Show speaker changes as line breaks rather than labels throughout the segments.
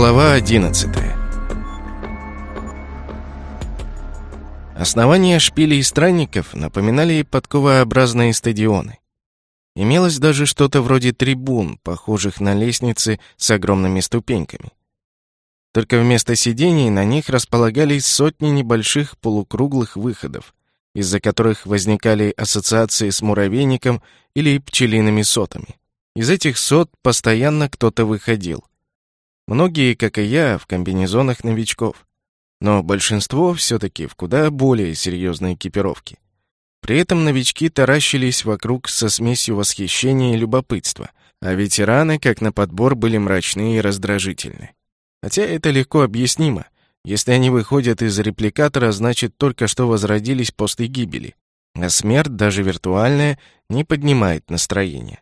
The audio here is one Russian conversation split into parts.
Глава 11 Основания шпилей странников напоминали подковообразные стадионы. Имелось даже что-то вроде трибун, похожих на лестницы с огромными ступеньками. Только вместо сидений на них располагались сотни небольших полукруглых выходов, из-за которых возникали ассоциации с муравейником или пчелиными сотами. Из этих сот постоянно кто-то выходил. Многие, как и я, в комбинезонах новичков. Но большинство все-таки в куда более серьезной экипировке. При этом новички таращились вокруг со смесью восхищения и любопытства, а ветераны, как на подбор, были мрачны и раздражительны. Хотя это легко объяснимо. Если они выходят из репликатора, значит, только что возродились после гибели. А смерть, даже виртуальная, не поднимает настроение.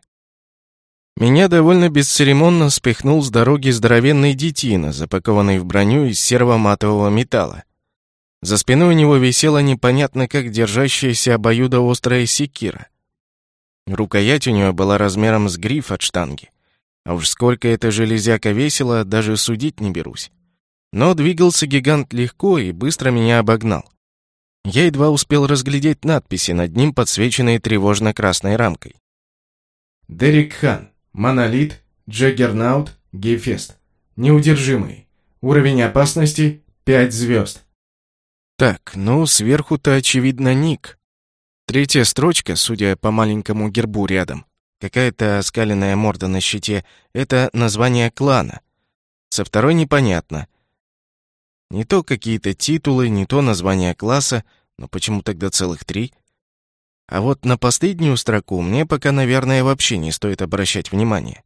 Меня довольно бесцеремонно спихнул с дороги здоровенный детина, запакованный в броню из серого-матового металла. За спиной у него висела непонятно как держащаяся обоюдоострая секира. Рукоять у нее была размером с гриф от штанги. А уж сколько эта железяка весила, даже судить не берусь. Но двигался гигант легко и быстро меня обогнал. Я едва успел разглядеть надписи, над ним подсвеченные тревожно-красной рамкой.
Дерек Хан. Монолит. Джаггернаут. Гейфест. Неудержимый. Уровень опасности 5 звезд.
Так, ну, сверху-то, очевидно, ник. Третья строчка, судя по маленькому гербу рядом, какая-то оскаленная морда на щите, это название клана. Со второй непонятно. Не то какие-то титулы, не то название класса, но почему тогда целых три? А вот на последнюю строку мне пока, наверное, вообще не стоит обращать внимания.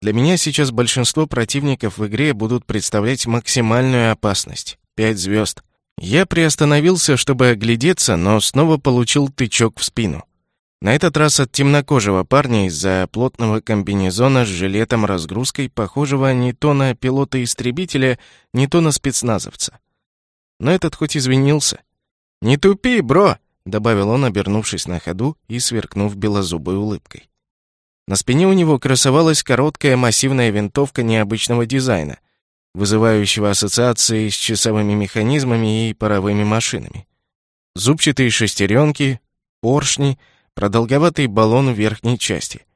Для меня сейчас большинство противников в игре будут представлять максимальную опасность. Пять звезд. Я приостановился, чтобы оглядеться, но снова получил тычок в спину. На этот раз от темнокожего парня из-за плотного комбинезона с жилетом-разгрузкой, похожего не то на пилота-истребителя, не то на спецназовца. Но этот хоть извинился. «Не тупи, бро!» — добавил он, обернувшись на ходу и сверкнув белозубой улыбкой. На спине у него красовалась короткая массивная винтовка необычного дизайна — вызывающего ассоциации с часовыми механизмами и паровыми машинами. Зубчатые шестеренки, поршни, продолговатый баллон в верхней части.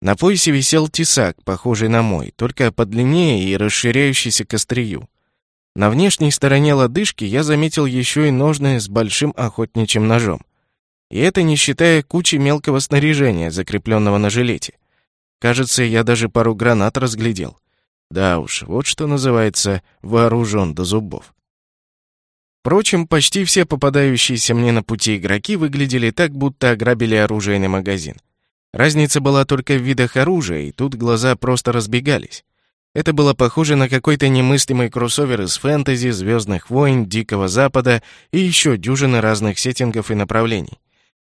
На поясе висел тесак, похожий на мой, только подлиннее и расширяющийся к острию. На внешней стороне лодыжки я заметил еще и ножны с большим охотничьим ножом. И это не считая кучи мелкого снаряжения, закрепленного на жилете. Кажется, я даже пару гранат разглядел. Да уж, вот что называется вооружен до зубов. Впрочем, почти все попадающиеся мне на пути игроки выглядели так, будто ограбили оружейный магазин. Разница была только в видах оружия, и тут глаза просто разбегались. Это было похоже на какой-то немыслимый кроссовер из фэнтези, Звездных войн, Дикого Запада и еще дюжины разных сеттингов и направлений.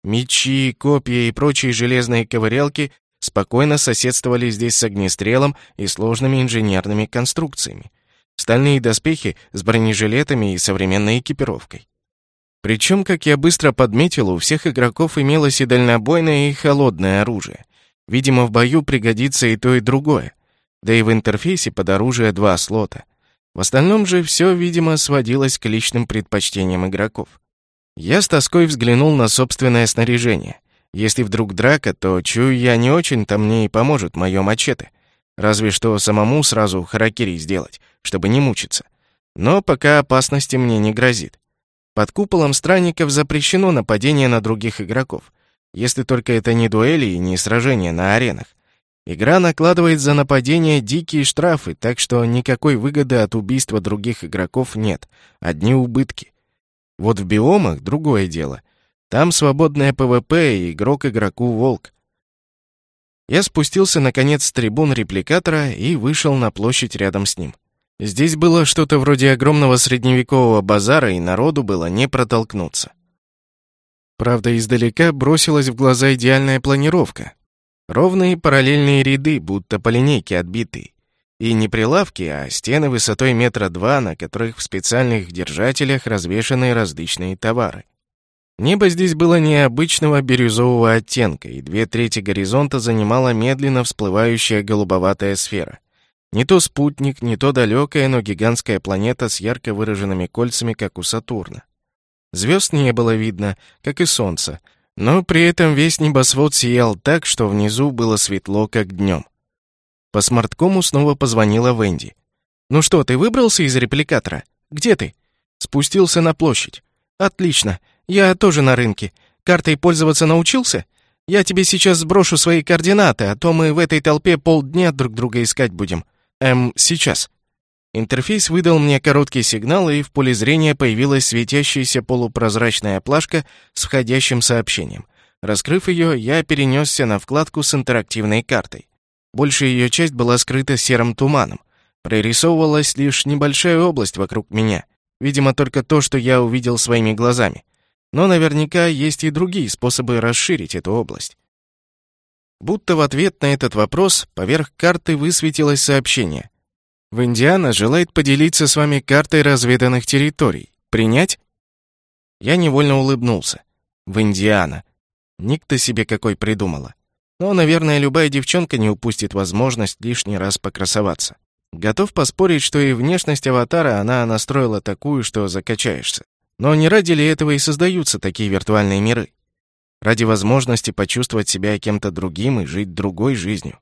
Мечи, копья и прочие железные ковырялки спокойно соседствовали здесь с огнестрелом и сложными инженерными конструкциями. Стальные доспехи с бронежилетами и современной экипировкой. Причем, как я быстро подметил, у всех игроков имелось и дальнобойное, и холодное оружие. Видимо, в бою пригодится и то, и другое. Да и в интерфейсе под оружие два слота. В остальном же все, видимо, сводилось к личным предпочтениям игроков. Я с тоской взглянул на собственное снаряжение. Если вдруг драка, то, чую я, не очень-то мне и поможет моё мачете. Разве что самому сразу харакири сделать, чтобы не мучиться. Но пока опасности мне не грозит. Под куполом странников запрещено нападение на других игроков, если только это не дуэли и не сражения на аренах. Игра накладывает за нападение дикие штрафы, так что никакой выгоды от убийства других игроков нет, одни убытки. Вот в биомах другое дело — там свободное PvP и игрок игроку волк. Я спустился, наконец, с трибун репликатора и вышел на площадь рядом с ним. Здесь было что-то вроде огромного средневекового базара, и народу было не протолкнуться. Правда, издалека бросилась в глаза идеальная планировка. Ровные параллельные ряды, будто по линейке отбитые. И не прилавки, а стены высотой метра два, на которых в специальных держателях развешаны различные товары. Небо здесь было необычного бирюзового оттенка, и две трети горизонта занимала медленно всплывающая голубоватая сфера. Не то спутник, не то далекая, но гигантская планета с ярко выраженными кольцами, как у Сатурна. Звезд не было видно, как и солнца, но при этом весь небосвод сиял так, что внизу было светло, как днем. По смарткому снова позвонила Венди. «Ну что, ты выбрался из репликатора? Где ты?» «Спустился на площадь». «Отлично. Я тоже на рынке. Картой пользоваться научился? Я тебе сейчас сброшу свои координаты, а то мы в этой толпе полдня друг друга искать будем. Эм, сейчас». Интерфейс выдал мне короткий сигнал, и в поле зрения появилась светящаяся полупрозрачная плашка с входящим сообщением. Раскрыв ее, я перенесся на вкладку с интерактивной картой. Большая ее часть была скрыта серым туманом. Прорисовывалась лишь небольшая область вокруг меня. Видимо, только то, что я увидел своими глазами. Но наверняка есть и другие способы расширить эту область. Будто в ответ на этот вопрос поверх карты высветилось сообщение. В Индиана желает поделиться с вами картой разведанных территорий. Принять? Я невольно улыбнулся. В Индиана. Ник-то себе какой придумала. Но, наверное, любая девчонка не упустит возможность лишний раз покрасоваться. Готов поспорить, что и внешность аватара она настроила такую, что закачаешься. Но не ради ли этого и создаются такие виртуальные миры? Ради возможности почувствовать себя кем-то другим и жить другой жизнью.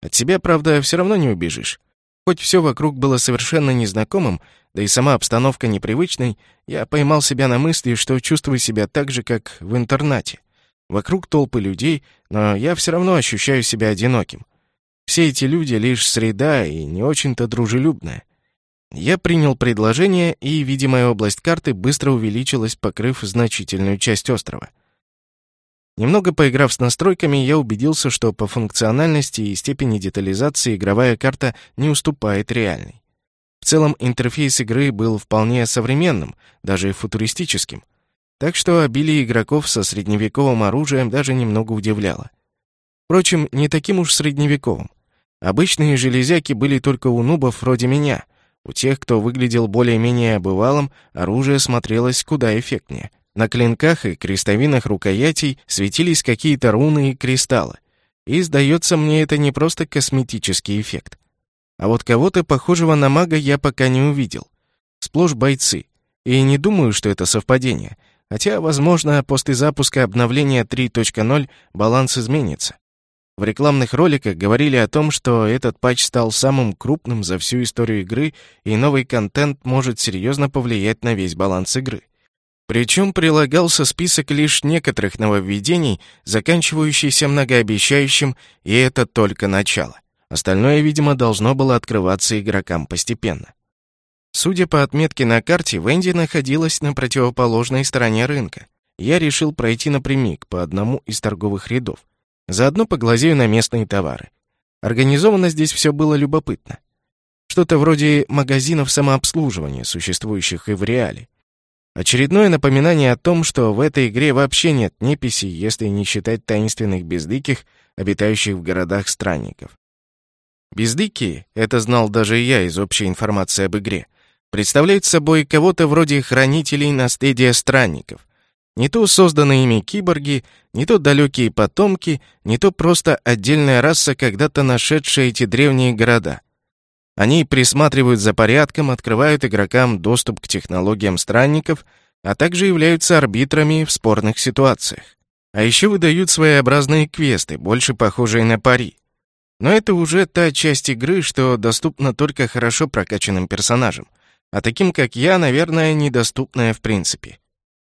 От себя, правда, все равно не убежишь. Хоть все вокруг было совершенно незнакомым, да и сама обстановка непривычной, я поймал себя на мысли, что чувствую себя так же, как в интернате. Вокруг толпы людей, но я все равно ощущаю себя одиноким. Все эти люди — лишь среда и не очень-то дружелюбная. Я принял предложение, и видимая область карты быстро увеличилась, покрыв значительную часть острова. Немного поиграв с настройками, я убедился, что по функциональности и степени детализации игровая карта не уступает реальной. В целом интерфейс игры был вполне современным, даже футуристическим. Так что обилие игроков со средневековым оружием даже немного удивляло. Впрочем, не таким уж средневековым. Обычные железяки были только у нубов вроде меня. У тех, кто выглядел более-менее бывалым, оружие смотрелось куда эффектнее — на клинках и крестовинах рукоятей светились какие-то руны и кристаллы. И, сдается мне, это не просто косметический эффект. А вот кого-то похожего на мага я пока не увидел. Сплошь бойцы. И не думаю, что это совпадение. Хотя, возможно, после запуска обновления 3.0 баланс изменится. В рекламных роликах говорили о том, что этот патч стал самым крупным за всю историю игры, и новый контент может серьезно повлиять на весь баланс игры. Причем прилагался список лишь некоторых нововведений, заканчивающийся многообещающим, и это только начало. Остальное, видимо, должно было открываться игрокам постепенно. Судя по отметке на карте, Венди находилась на противоположной стороне рынка. Я решил пройти напрямик по одному из торговых рядов. Заодно поглазею на местные товары. Организовано здесь все было любопытно. Что-то вроде магазинов самообслуживания, существующих и в реале. Очередное напоминание о том, что в этой игре вообще нет неписи, если не считать таинственных бездыких, обитающих в городах странников. Бездыкие, это знал даже я из общей информации об игре, представляют собой кого-то вроде хранителей наследия странников. Не то созданные ими киборги, не то далекие потомки, не то просто отдельная раса, когда-то нашедшая эти древние города — они присматривают за порядком, открывают игрокам доступ к технологиям странников, а также являются арбитрами в спорных ситуациях. А еще выдают своеобразные квесты, больше похожие на пари. Но это уже та часть игры, что доступна только хорошо прокачанным персонажам, а таким, как я, наверное, недоступная в принципе.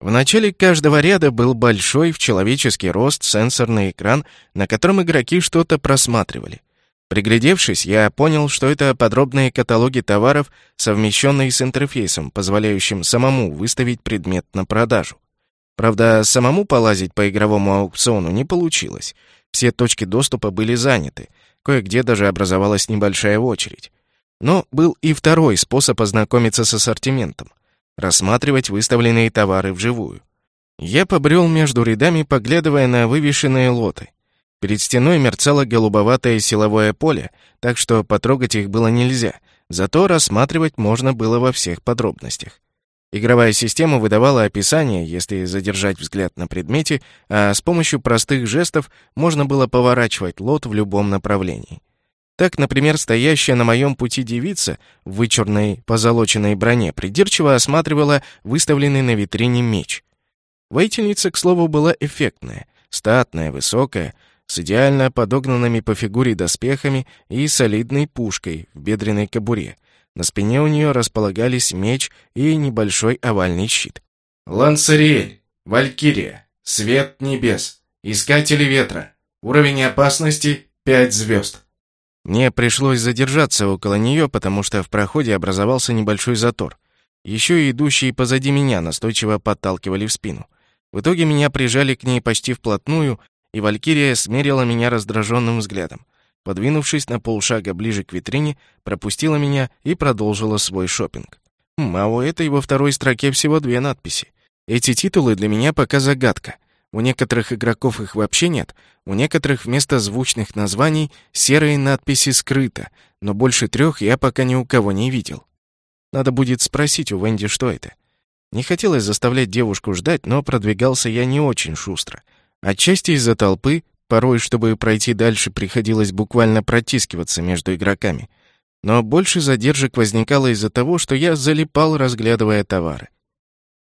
В начале каждого ряда был большой в человеческий рост сенсорный экран, на котором игроки что-то просматривали — Приглядевшись, я понял, что это подробные каталоги товаров, совмещенные с интерфейсом, позволяющим самому выставить предмет на продажу. Правда, самому полазить по игровому аукциону не получилось. Все точки доступа были заняты, кое-где даже образовалась небольшая очередь. Но был и второй способ ознакомиться с ассортиментом — рассматривать выставленные товары вживую. Я побрел между рядами, поглядывая на вывешенные лоты — Перед стеной мерцало голубоватое силовое поле, так что потрогать их было нельзя, зато рассматривать можно было во всех подробностях. Игровая система выдавала описание, если задержать взгляд на предмете, а с помощью простых жестов можно было поворачивать лот в любом направлении. Так, например, стоящая на моем пути девица в вычурной позолоченной броне придирчиво осматривала выставленный на витрине меч. Воительница, к слову, была эффектная, статная, высокая, с идеально подогнанными по фигуре доспехами и солидной пушкой в бедренной кобуре. На спине у нее располагались меч и небольшой овальный щит.
Лансариэль, Валькирия, Свет Небес, Искатели Ветра. Уровень опасности 5 звезд.
Мне пришлось задержаться около нее, потому что в проходе образовался небольшой затор. Еще и идущие позади меня настойчиво подталкивали в спину. В итоге меня прижали к ней почти вплотную, и Валькирия смерила меня раздраженным взглядом. Подвинувшись на полшага ближе к витрине, пропустила меня и продолжила свой шопинг. Хм, а у этой во второй строке всего две надписи. Эти титулы для меня пока загадка. У некоторых игроков их вообще нет, у некоторых вместо звучных названий серые надписи скрыто, но больше трех я пока ни у кого не видел. Надо будет спросить у Венди, что это. Не хотелось заставлять девушку ждать, но продвигался я не очень шустро. Отчасти из-за толпы, порой, чтобы пройти дальше, приходилось буквально протискиваться между игроками. Но больше задержек возникало из-за того, что я залипал, разглядывая товары.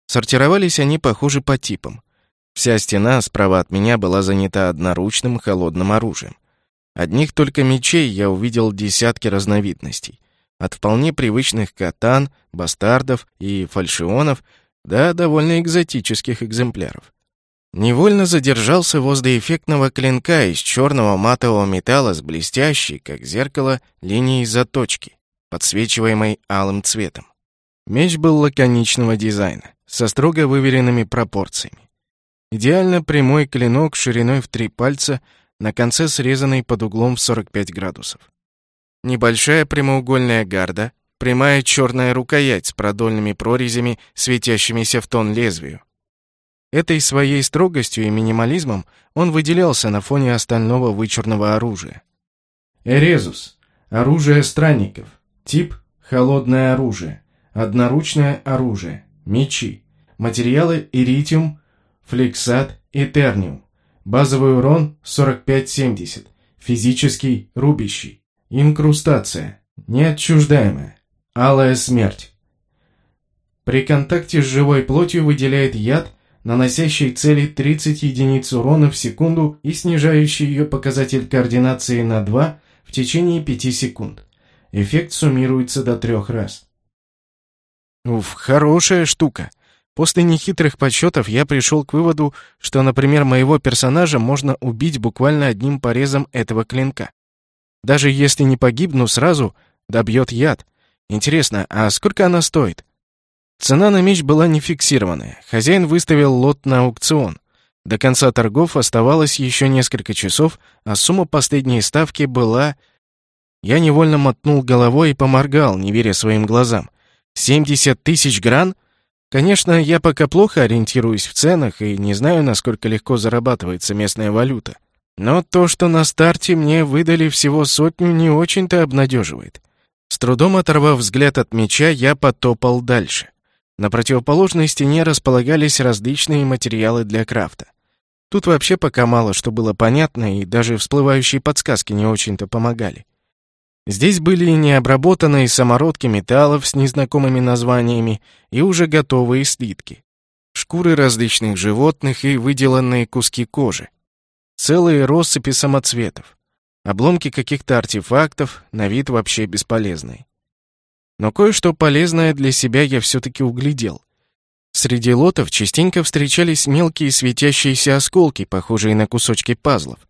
Сортировались они, похоже, по типам. Вся стена справа от меня была занята одноручным холодным оружием. Одних только мечей я увидел десятки разновидностей. От вполне привычных катан, бастардов и фальшионов до довольно экзотических экземпляров. Невольно задержался возле эффектного клинка из черного матового металла с блестящей, как зеркало, линией заточки, подсвечиваемой алым цветом. Меч был лаконичного дизайна, со строго выверенными пропорциями. Идеально прямой клинок шириной в три пальца, на конце срезанный под углом в 45 градусов. Небольшая прямоугольная гарда, прямая черная рукоять с продольными прорезями, светящимися в тон лезвию. Этой своей строгостью и минимализмом он выделялся на фоне остального вычурного оружия.
Эрезус. Оружие странников. Тип – холодное оружие. Одноручное оружие. Мечи. Материалы – иритиум, флексат и терниум. Базовый урон 45-70. Физический, рубящий. Инкрустация. Неотчуждаемая. Алая смерть. При контакте с живой плотью выделяет яд, наносящий цели 30 единиц урона в секунду и снижающий ее показатель координации на 2 в течение 5 секунд. Эффект суммируется до трех раз.
Уф, хорошая штука. После нехитрых подсчетов я пришел к выводу, что, например, моего персонажа можно убить буквально одним порезом этого клинка. Даже если не погибну сразу, добьет яд. Интересно, а сколько она стоит? Цена на меч была не фиксированная. Хозяин выставил лот на аукцион. До конца торгов оставалось еще несколько часов, а сумма последней ставки была... Я невольно мотнул головой и поморгал, не веря своим глазам. 70 тысяч гран? Конечно, я пока плохо ориентируюсь в ценах и не знаю, насколько легко зарабатывается местная валюта. Но то, что на старте мне выдали всего сотню, не очень-то обнадеживает. С трудом оторвав взгляд от меча, я потопал дальше. На противоположной стене располагались различные материалы для крафта. Тут вообще пока мало что было понятно, и даже всплывающие подсказки не очень-то помогали. Здесь были необработанные самородки металлов с незнакомыми названиями и уже готовые слитки. Шкуры различных животных и выделанные куски кожи. Целые россыпи самоцветов. Обломки каких-то артефактов, на вид вообще бесполезные. Но кое-что полезное для себя я все-таки углядел. Среди лотов частенько встречались мелкие светящиеся осколки, похожие на кусочки пазлов.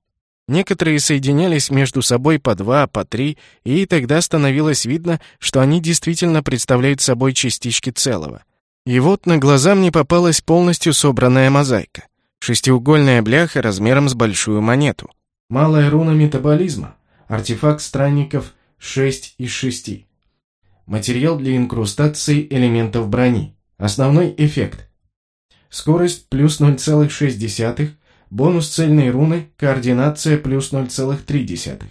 Некоторые соединялись между собой по два, по три, и тогда становилось видно, что они действительно представляют собой частички целого. И вот на глаза мне попалась полностью собранная мозаика. Шестиугольная бляха размером с большую монету.
Малая руна метаболизма. Артефакт странников 6 из 6. Материал для инкрустации элементов брони. Основной эффект. Скорость плюс 0,6, Бонус цельной руны, координация плюс 0,3.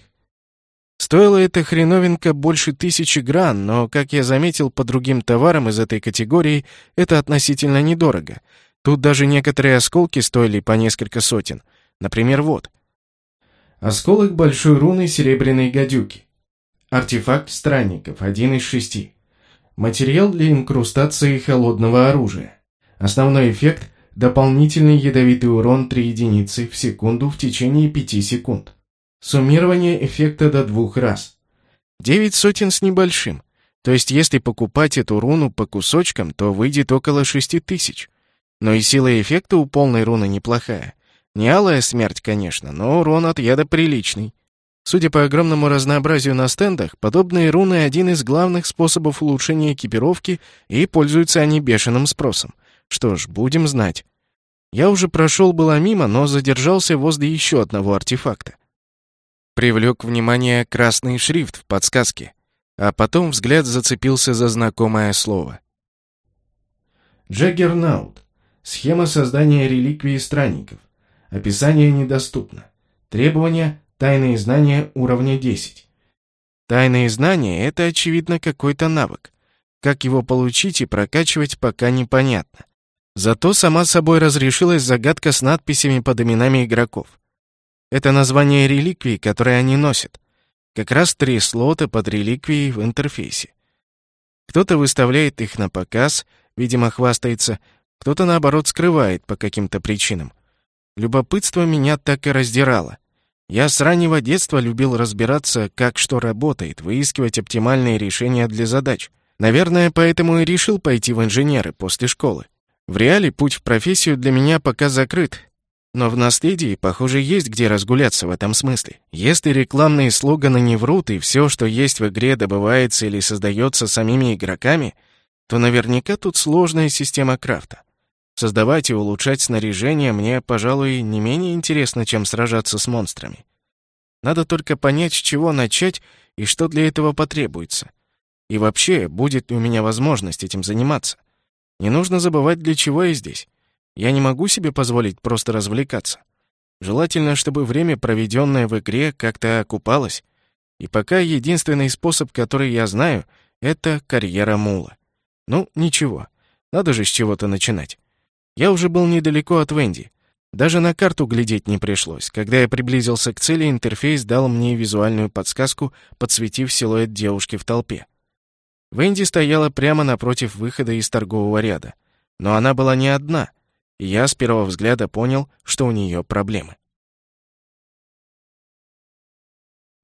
Стоила эта хреновинка больше тысячи гран, но, как я заметил по другим товарам из этой категории, это относительно недорого. Тут даже некоторые осколки стоили по несколько сотен. Например, вот.
Осколок большой руны серебряной гадюки. Артефакт странников, один из шести. Материал для инкрустации холодного оружия. Основной эффект – дополнительный ядовитый урон 3 единицы в секунду в течение 5 секунд. Суммирование эффекта до двух раз.
Девять сотен с небольшим. То есть если покупать эту руну по кусочкам, то выйдет около шести тысяч. Но и сила эффекта у полной руны неплохая. Не алая смерть, конечно, но урон от яда приличный. Судя по огромному разнообразию на стендах, подобные руны — один из главных способов улучшения экипировки, и пользуются они бешеным спросом. Что ж, будем знать. Я уже прошел было мимо, но задержался возле еще одного артефакта. Привлек внимание красный шрифт в подсказке, а потом взгляд зацепился за знакомое слово.
Джаггернаут. Схема создания реликвии странников. Описание недоступно. Требования Тайные знания уровня 10.
Тайные знания — это, очевидно, какой-то навык. Как его получить и прокачивать, пока непонятно. Зато сама собой разрешилась загадка с надписями под именами игроков. Это название реликвий, которые они носят. Как раз три слота под реликвией в интерфейсе. Кто-то выставляет их на показ, видимо, хвастается, кто-то, наоборот, скрывает по каким-то причинам. Любопытство меня так и раздирало. Я с раннего детства любил разбираться, как что работает, выискивать оптимальные решения для задач. Наверное, поэтому и решил пойти в инженеры после школы. В реале путь в профессию для меня пока закрыт, но в наследии, похоже, есть где разгуляться в этом смысле. Если рекламные слоганы не врут и все, что есть в игре, добывается или создается самими игроками, то наверняка тут сложная система крафта. Создавать и улучшать снаряжение мне, пожалуй, не менее интересно, чем сражаться с монстрами. Надо только понять, с чего начать и что для этого потребуется. И вообще, будет ли у меня возможность этим заниматься. Не нужно забывать, для чего я здесь. Я не могу себе позволить просто развлекаться. Желательно, чтобы время, проведенное в игре, как-то окупалось. И пока единственный способ, который я знаю, это карьера мула. Ну, ничего. Надо же с чего-то начинать. Я уже был недалеко от Венди. Даже на карту глядеть не пришлось. Когда я приблизился к цели, интерфейс дал мне визуальную подсказку, подсветив силуэт девушки в толпе. Венди стояла прямо напротив выхода из торгового ряда. Но она была не одна, и я с первого взгляда понял, что у нее проблемы.